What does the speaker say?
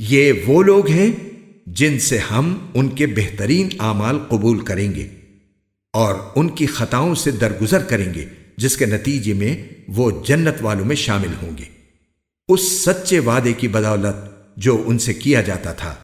یہ وہ لوگ ہیں جن سے ہم ان کے بہترین اعمال قبول کریں گے اور ان کی خطاؤں سے درگزر کریں گے، جس کے نتیجے میں وہ جنت والوں میں شامل ہوں گے۔ اس سچے وعدے کی بدولت جو ان سے کیا جاتا تھا۔